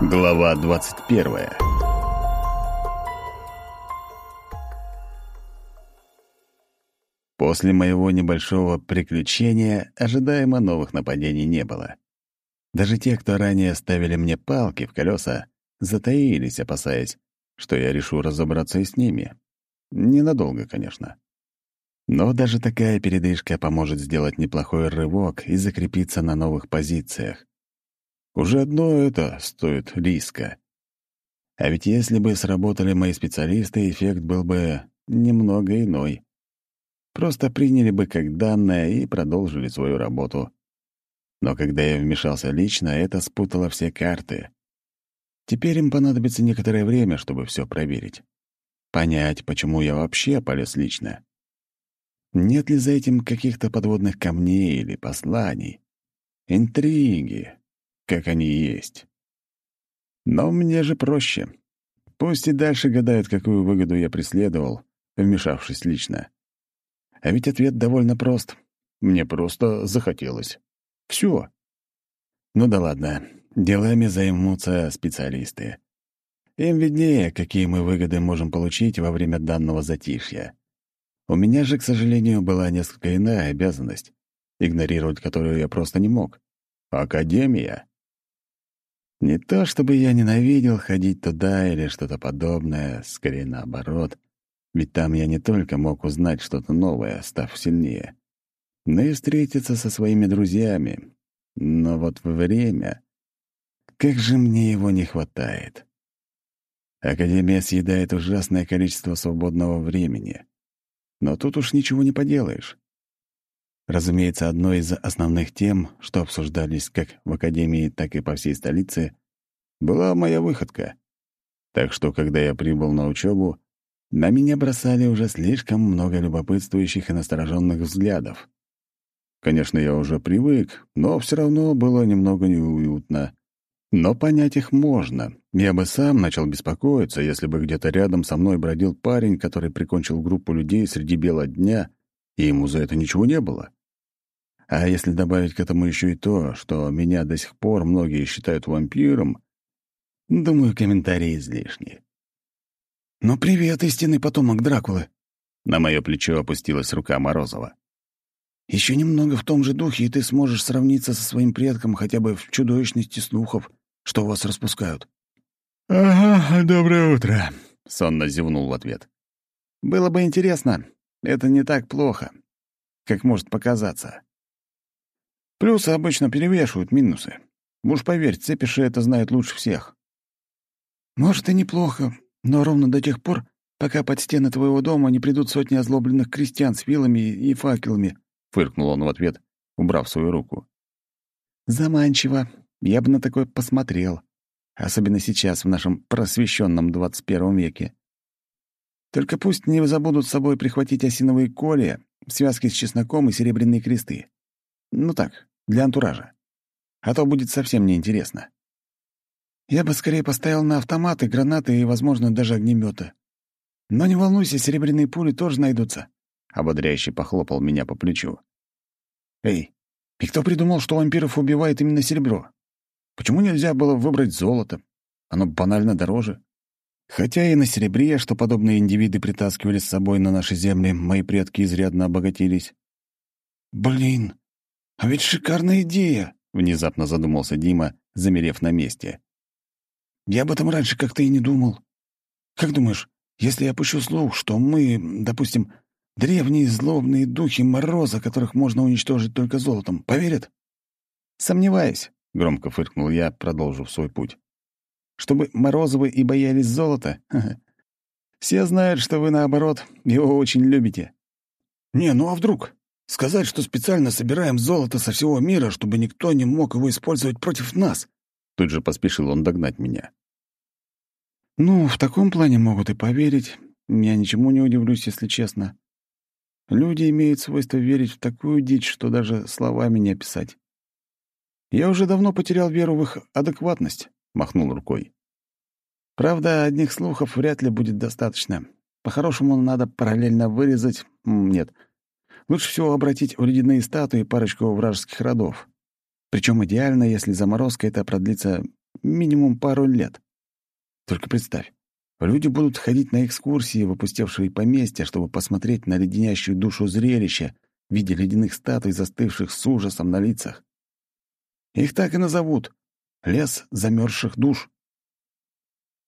Глава 21 После моего небольшого приключения ожидаемо новых нападений не было. Даже те, кто ранее ставили мне палки в колеса, затаились, опасаясь, что я решу разобраться и с ними. Ненадолго, конечно. Но даже такая передышка поможет сделать неплохой рывок и закрепиться на новых позициях. Уже одно это стоит риска. А ведь если бы сработали мои специалисты, эффект был бы немного иной. Просто приняли бы как данное и продолжили свою работу. Но когда я вмешался лично, это спутало все карты. Теперь им понадобится некоторое время, чтобы все проверить. Понять, почему я вообще полез лично. Нет ли за этим каких-то подводных камней или посланий? Интриги, как они есть. Но мне же проще. Пусть и дальше гадают, какую выгоду я преследовал, вмешавшись лично. А ведь ответ довольно прост. Мне просто захотелось. Все. Ну да ладно, делами займутся специалисты. Им виднее, какие мы выгоды можем получить во время данного затишья. У меня же, к сожалению, была несколько иная обязанность, игнорировать которую я просто не мог. Академия. Не то чтобы я ненавидел ходить туда или что-то подобное, скорее наоборот. Ведь там я не только мог узнать что-то новое, став сильнее, но и встретиться со своими друзьями. Но вот время... Как же мне его не хватает. Академия съедает ужасное количество свободного времени. Но тут уж ничего не поделаешь. Разумеется, одной из основных тем, что обсуждались как в Академии, так и по всей столице, была моя выходка. Так что, когда я прибыл на учебу, на меня бросали уже слишком много любопытствующих и настороженных взглядов. Конечно, я уже привык, но все равно было немного неуютно. Но понять их можно. Я бы сам начал беспокоиться, если бы где-то рядом со мной бродил парень, который прикончил группу людей среди бела дня, и ему за это ничего не было. А если добавить к этому еще и то, что меня до сих пор многие считают вампиром, думаю, комментарии излишни. «Ну привет, истинный потомок Дракулы!» На мое плечо опустилась рука Морозова. Еще немного в том же духе, и ты сможешь сравниться со своим предком хотя бы в чудовищности слухов, что вас распускают». «Ага, доброе утро», — сонно зевнул в ответ. «Было бы интересно. Это не так плохо, как может показаться. Плюсы обычно перевешивают минусы. Уж поверь, цепиши это знают лучше всех. Может, и неплохо, но ровно до тех пор, пока под стены твоего дома не придут сотни озлобленных крестьян с вилами и факелами», — фыркнул он в ответ, убрав свою руку. «Заманчиво. Я бы на такое посмотрел. Особенно сейчас, в нашем просвещенном 21 веке. Только пусть не забудут с собой прихватить осиновые колья, связки с чесноком и серебряные кресты. Ну так, для антуража. А то будет совсем неинтересно. Я бы скорее поставил на автоматы, гранаты и, возможно, даже огнеметы. Но не волнуйся, серебряные пули тоже найдутся. Ободряюще похлопал меня по плечу. Эй, и кто придумал, что вампиров убивает именно серебро? Почему нельзя было выбрать золото? Оно банально дороже. Хотя и на серебре, что подобные индивиды притаскивали с собой на наши земли, мои предки изрядно обогатились. «Блин, «А ведь шикарная идея!» — внезапно задумался Дима, замерев на месте. «Я об этом раньше как-то и не думал. Как думаешь, если я пущу слух, что мы, допустим, древние злобные духи Мороза, которых можно уничтожить только золотом, поверят?» «Сомневаюсь», — громко фыркнул я, продолжив свой путь. «Чтобы Морозовы и боялись золота? Все знают, что вы, наоборот, его очень любите». «Не, ну а вдруг? Сказать, что специально собираем золото со всего мира, чтобы никто не мог его использовать против нас. Тут же поспешил он догнать меня. Ну, в таком плане могут и поверить. Я ничему не удивлюсь, если честно. Люди имеют свойство верить в такую дичь, что даже словами не описать. Я уже давно потерял веру в их адекватность, махнул рукой. Правда, одних слухов вряд ли будет достаточно. По-хорошему, надо параллельно вырезать... Нет, Лучше всего обратить в ледяные статуи парочку вражеских родов. Причем идеально, если заморозка это продлится Минимум пару лет. Только представь, люди будут ходить на экскурсии в опустевшие поместья, чтобы посмотреть на леденящую душу зрелище в виде ледяных статуй, застывших с ужасом на лицах. Их так и назовут — лес замерзших душ.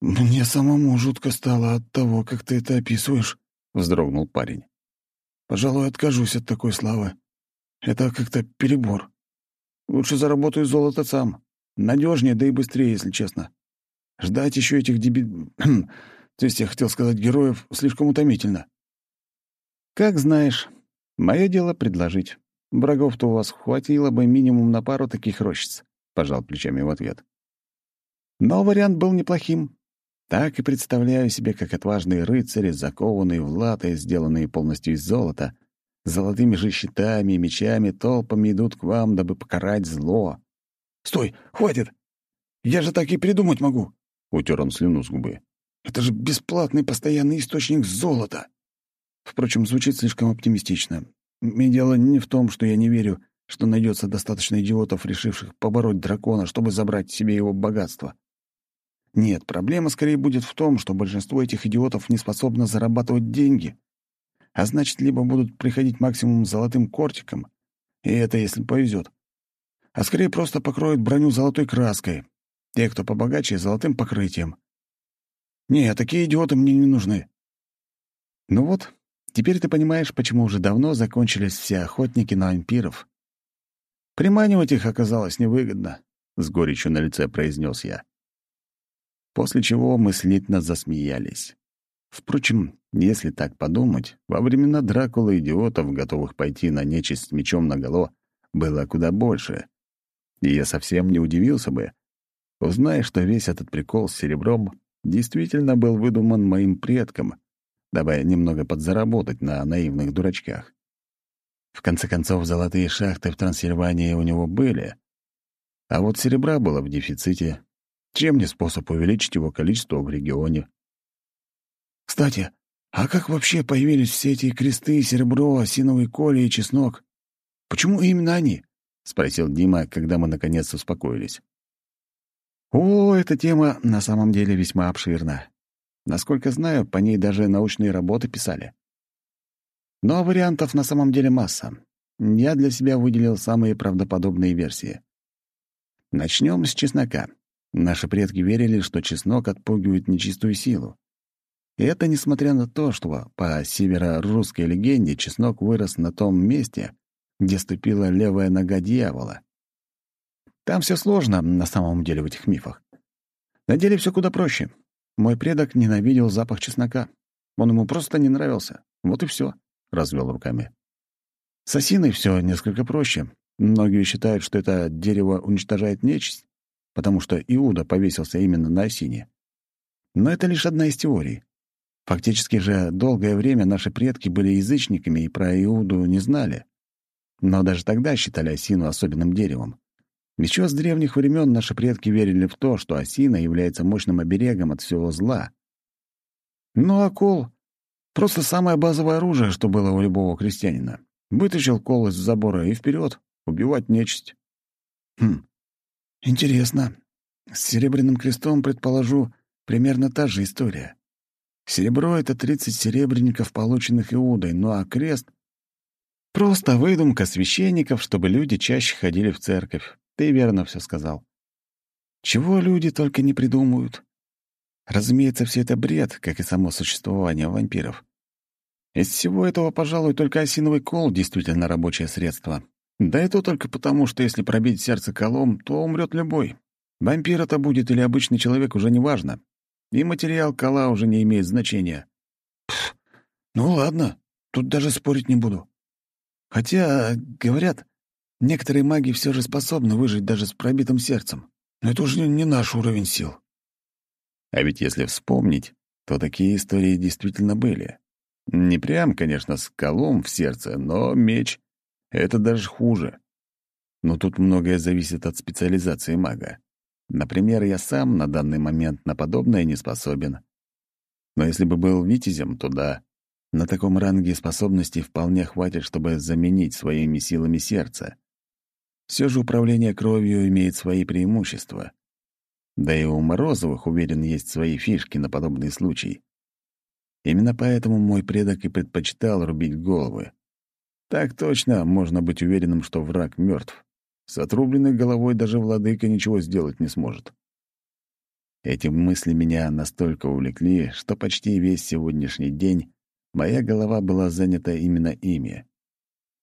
«Мне самому жутко стало от того, как ты это описываешь», — вздрогнул парень. «Пожалуй, откажусь от такой славы. Это как-то перебор. Лучше заработаю золото сам. Надежнее, да и быстрее, если честно. Ждать еще этих деби... То есть я хотел сказать героев слишком утомительно». «Как знаешь. Мое дело предложить. Врагов-то у вас хватило бы минимум на пару таких рощиц», — пожал плечами в ответ. Но вариант был неплохим. Так и представляю себе, как отважные рыцари, закованные в латы, сделанные полностью из золота, золотыми же щитами и мечами толпами идут к вам, дабы покарать зло. «Стой! Хватит! Я же так и придумать могу!» — утер он слюну с губы. «Это же бесплатный постоянный источник золота!» Впрочем, звучит слишком оптимистично. И дело не в том, что я не верю, что найдется достаточно идиотов, решивших побороть дракона, чтобы забрать себе его богатство. Нет, проблема скорее будет в том, что большинство этих идиотов не способно зарабатывать деньги. А значит, либо будут приходить максимум золотым кортиком, и это если повезет, а скорее просто покроют броню золотой краской. Те, кто побогаче, золотым покрытием. Не, такие идиоты мне не нужны. Ну вот, теперь ты понимаешь, почему уже давно закончились все охотники на вампиров. Приманивать их оказалось невыгодно, — с горечью на лице произнес я после чего мы слитно засмеялись. Впрочем, если так подумать, во времена Дракулы идиотов, готовых пойти на нечисть с мечом наголо, было куда больше. И я совсем не удивился бы, узная, что весь этот прикол с серебром действительно был выдуман моим предком, дабы немного подзаработать на наивных дурачках. В конце концов, золотые шахты в Трансильвании у него были, а вот серебра было в дефиците, чем не способ увеличить его количество в регионе? Кстати, а как вообще появились все эти кресты, серебро, осиновый коли и чеснок? Почему именно они? — спросил Дима, когда мы наконец успокоились. О, эта тема на самом деле весьма обширна. Насколько знаю, по ней даже научные работы писали. Но вариантов на самом деле масса. Я для себя выделил самые правдоподобные версии. Начнем с чеснока. Наши предки верили, что чеснок отпугивает нечистую силу. И это несмотря на то, что по северо-русской легенде чеснок вырос на том месте, где ступила левая нога дьявола. Там все сложно на самом деле в этих мифах. На деле все куда проще. Мой предок ненавидел запах чеснока. Он ему просто не нравился. Вот и все, развел руками. С осиной все несколько проще. Многие считают, что это дерево уничтожает нечисть потому что Иуда повесился именно на осине. Но это лишь одна из теорий. Фактически же долгое время наши предки были язычниками и про Иуду не знали. Но даже тогда считали осину особенным деревом. Еще с древних времен наши предки верили в то, что осина является мощным оберегом от всего зла. Ну а кол — просто самое базовое оружие, что было у любого крестьянина. Вытащил кол из забора и вперед убивать нечисть. Хм, Интересно. С Серебряным крестом, предположу, примерно та же история. Серебро — это 30 серебряников, полученных Иудой, ну а крест — просто выдумка священников, чтобы люди чаще ходили в церковь. Ты верно все сказал. Чего люди только не придумают. Разумеется, все это бред, как и само существование вампиров. Из всего этого, пожалуй, только осиновый кол действительно рабочее средство. Да и то только потому, что если пробить сердце колом, то умрет любой. Вампир это будет или обычный человек, уже не важно. И материал кола уже не имеет значения. Пф, ну ладно, тут даже спорить не буду. Хотя, говорят, некоторые маги все же способны выжить даже с пробитым сердцем. Но это уже не наш уровень сил. А ведь если вспомнить, то такие истории действительно были. Не прям, конечно, с колом в сердце, но меч это даже хуже. Но тут многое зависит от специализации мага. Например, я сам на данный момент на подобное не способен. Но если бы был витязем, то да. На таком ранге способностей вполне хватит, чтобы заменить своими силами сердце. Все же управление кровью имеет свои преимущества. Да и у Морозовых, уверен, есть свои фишки на подобные случаи. Именно поэтому мой предок и предпочитал рубить головы. Так точно можно быть уверенным, что враг мертв. С отрубленной головой даже владыка ничего сделать не сможет. Эти мысли меня настолько увлекли, что почти весь сегодняшний день моя голова была занята именно ими.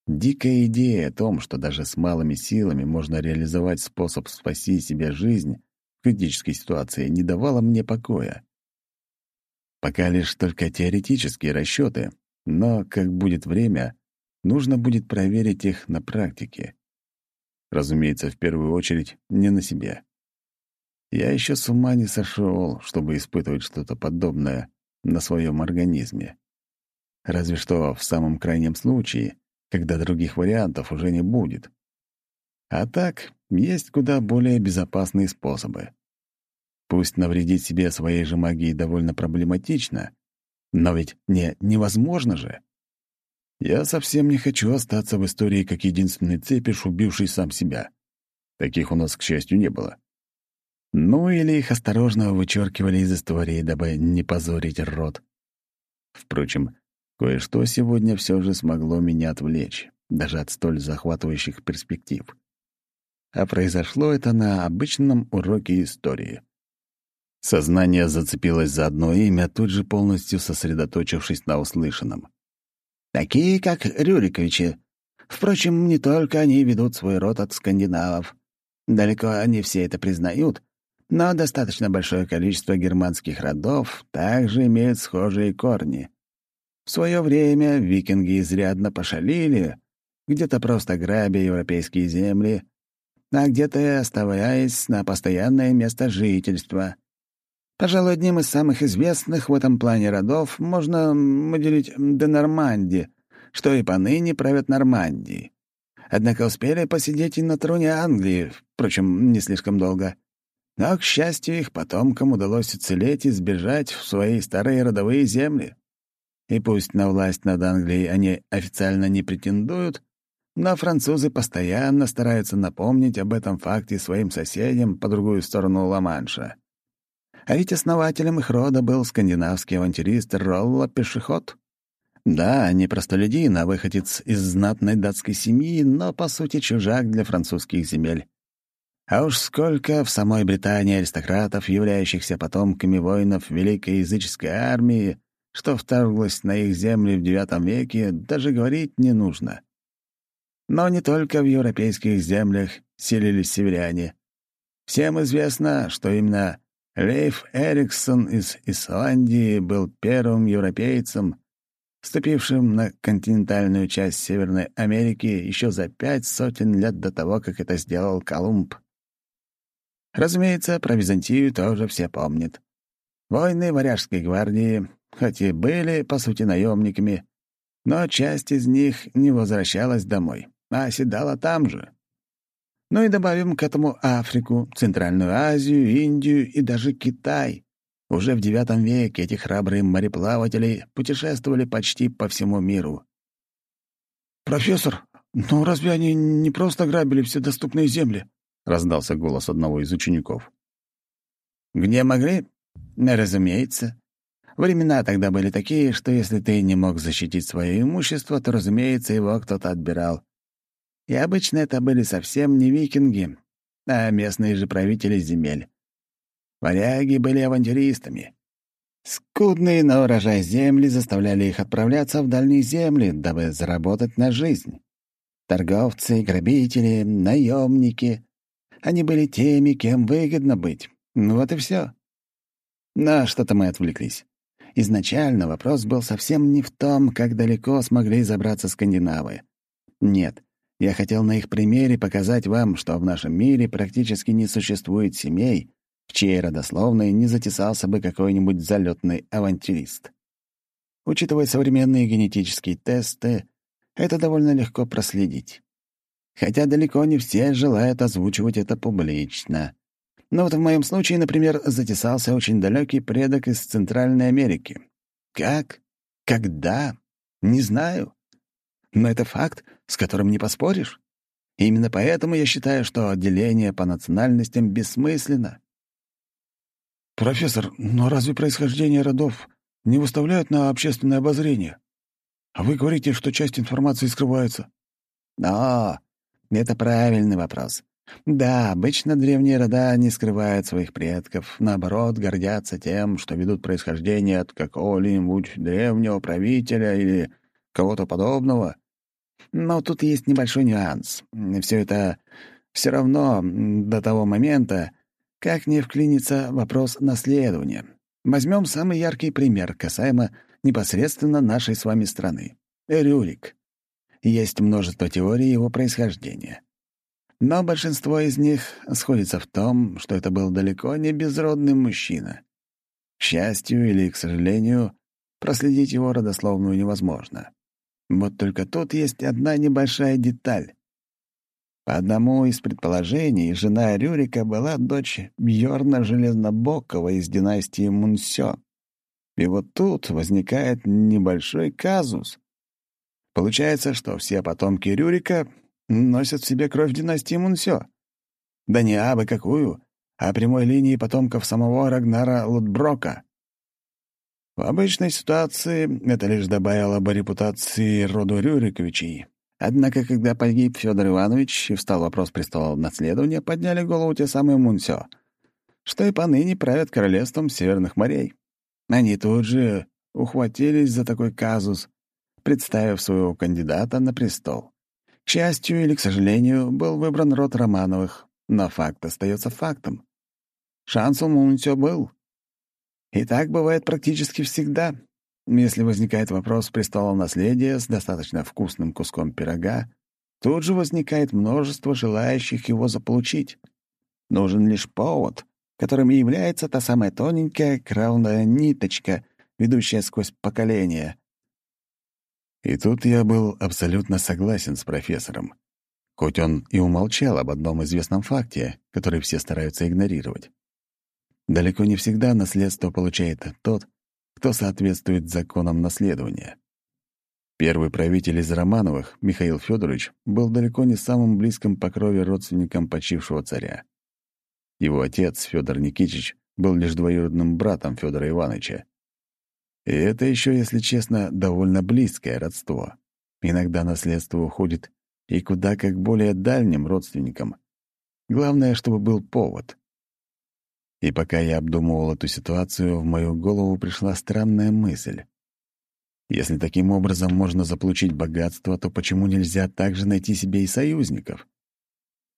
Дикая идея о том, что даже с малыми силами можно реализовать способ спасти себе жизнь в критической ситуации, не давала мне покоя. Пока лишь только теоретические расчеты, но, как будет время, нужно будет проверить их на практике. Разумеется, в первую очередь, не на себе. Я еще с ума не сошел, чтобы испытывать что-то подобное на своем организме. Разве что в самом крайнем случае, когда других вариантов уже не будет. А так, есть куда более безопасные способы. Пусть навредить себе своей же магией довольно проблематично, но ведь не невозможно же. Я совсем не хочу остаться в истории как единственный цепиш, убивший сам себя. Таких у нас, к счастью, не было. Ну или их осторожно вычеркивали из истории, дабы не позорить род. Впрочем, кое-что сегодня все же смогло меня отвлечь, даже от столь захватывающих перспектив. А произошло это на обычном уроке истории. Сознание зацепилось за одно имя, тут же полностью сосредоточившись на услышанном. «Такие, как Рюриковичи. Впрочем, не только они ведут свой род от скандинавов. Далеко они все это признают, но достаточно большое количество германских родов также имеют схожие корни. В свое время викинги изрядно пошалили, где-то просто грабя европейские земли, а где-то оставаясь на постоянное место жительства. Пожалуй, одним из самых известных в этом плане родов можно выделить де Норманди, что и поныне правят Нормандией. Однако успели посидеть и на троне Англии, впрочем, не слишком долго. Но, к счастью, их потомкам удалось уцелеть и сбежать в свои старые родовые земли. И пусть на власть над Англией они официально не претендуют, но французы постоянно стараются напомнить об этом факте своим соседям по другую сторону Ла-Манша. А ведь основателем их рода был скандинавский авантюрист Ролла Пешеход. Да, не простолюдин, а выходец из знатной датской семьи, но, по сути, чужак для французских земель. А уж сколько в самой Британии аристократов, являющихся потомками воинов Великой языческой армии, что вторглась на их земли в IX веке, даже говорить не нужно. Но не только в европейских землях селились северяне. Всем известно, что именно Лейф Эриксон из Исландии был первым европейцем, вступившим на континентальную часть Северной Америки еще за пять сотен лет до того, как это сделал Колумб. Разумеется, про Византию тоже все помнят. Войны Варяжской гвардии, хоть и были, по сути, наемниками, но часть из них не возвращалась домой, а оседала там же. Ну и добавим к этому Африку, Центральную Азию, Индию и даже Китай. Уже в IX веке эти храбрые мореплаватели путешествовали почти по всему миру. «Профессор, ну разве они не просто грабили все доступные земли?» — раздался голос одного из учеников. «Где могли? Разумеется. Времена тогда были такие, что если ты не мог защитить свое имущество, то, разумеется, его кто-то отбирал. И обычно это были совсем не викинги, а местные же правители земель. Варяги были авантюристами. Скудные на урожай земли заставляли их отправляться в дальние земли, дабы заработать на жизнь. Торговцы, грабители, наемники — они были теми, кем выгодно быть. Ну вот и все. Но что-то мы отвлеклись. Изначально вопрос был совсем не в том, как далеко смогли забраться скандинавы. Нет, я хотел на их примере показать вам, что в нашем мире практически не существует семей, в чьей родословной не затесался бы какой-нибудь залетный авантюрист. Учитывая современные генетические тесты, это довольно легко проследить. Хотя далеко не все желают озвучивать это публично. Но вот в моем случае, например, затесался очень далекий предок из Центральной Америки. Как? Когда? Не знаю. Но это факт, с которым не поспоришь. Именно поэтому я считаю, что отделение по национальностям бессмысленно. «Профессор, но разве происхождение родов не выставляют на общественное обозрение? А вы говорите, что часть информации скрывается». «О, это правильный вопрос. Да, обычно древние рода не скрывают своих предков, наоборот, гордятся тем, что ведут происхождение от какого-нибудь древнего правителя или кого-то подобного. Но тут есть небольшой нюанс. Все это все равно до того момента, как не вклинится вопрос наследования. Возьмем самый яркий пример касаемо непосредственно нашей с вами страны. Рюрик. Есть множество теорий его происхождения. Но большинство из них сходится в том, что это был далеко не безродный мужчина. К счастью или к сожалению, проследить его родословную невозможно. Вот только тут есть одна небольшая деталь. По одному из предположений, жена Рюрика была дочь Бьорна Железнобокова из династии Мунсё. И вот тут возникает небольшой казус. Получается, что все потомки Рюрика носят в себе кровь династии Мунсё. Да не абы какую, а прямой линии потомков самого Рагнара Лутброка. В обычной ситуации это лишь добавило бы репутации роду Рюриковичей. Однако, когда погиб Федор Иванович и встал вопрос престола наследования, подняли голову те самые Мунсё, что и поныне правят королевством Северных морей. Они тут же ухватились за такой казус, представив своего кандидата на престол. К счастью или к сожалению, был выбран род Романовых, но факт остается фактом. Шанс у Мунсё был. И так бывает практически всегда. Если возникает вопрос престола наследия с достаточно вкусным куском пирога, тут же возникает множество желающих его заполучить. Нужен лишь повод, которым и является та самая тоненькая кровная ниточка, ведущая сквозь поколения, и тут я был абсолютно согласен с профессором, хоть он и умолчал об одном известном факте, который все стараются игнорировать. Далеко не всегда наследство получает тот, кто соответствует законам наследования. Первый правитель из Романовых, Михаил Федорович, был далеко не самым близким по крови родственником почившего царя. Его отец, Федор Никитич, был лишь двоюродным братом Федора Ивановича. И это еще, если честно, довольно близкое родство. Иногда наследство уходит и куда как более дальним родственникам. Главное, чтобы был повод. И пока я обдумывал эту ситуацию, в мою голову пришла странная мысль. Если таким образом можно заполучить богатство, то почему нельзя также найти себе и союзников?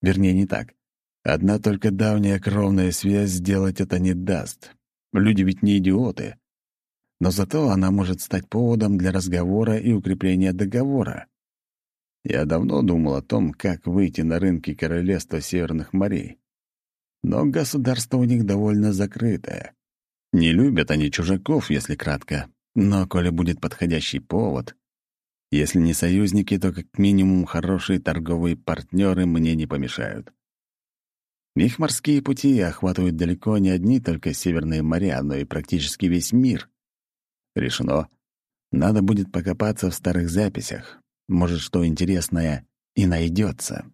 Вернее, не так. Одна только давняя кровная связь сделать это не даст. Люди ведь не идиоты но зато она может стать поводом для разговора и укрепления договора. Я давно думал о том, как выйти на рынки королевства Северных морей. Но государство у них довольно закрытое. Не любят они чужаков, если кратко. Но коли будет подходящий повод, если не союзники, то как минимум хорошие торговые партнеры мне не помешают. Их морские пути охватывают далеко не одни только северные моря, но и практически весь мир. Решено. Надо будет покопаться в старых записях. Может, что интересное и найдется.